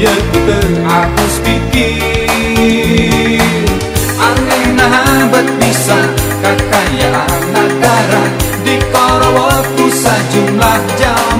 Yeter atas pikir Aneh nahabat bisa Kakayaan negara Di koro waktu sejumlah jam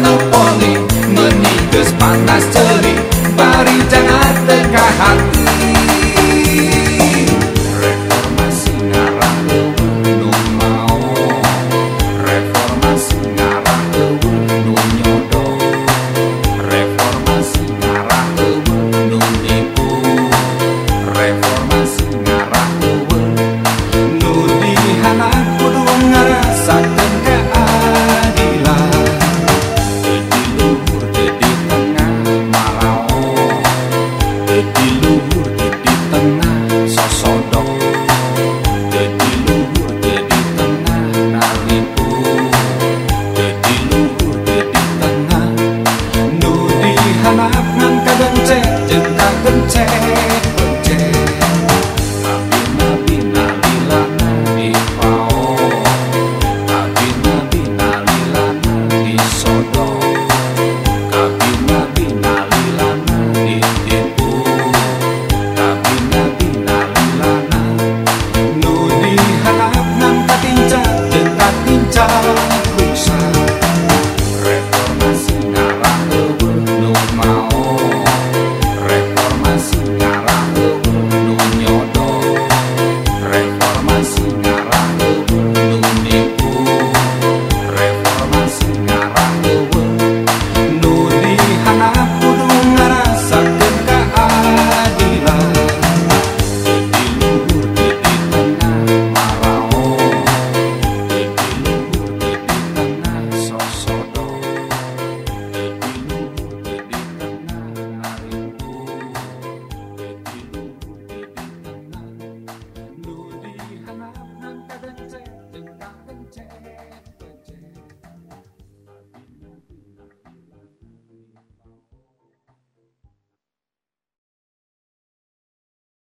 monopoli Meninggis panas ceri Bari jangan teka hati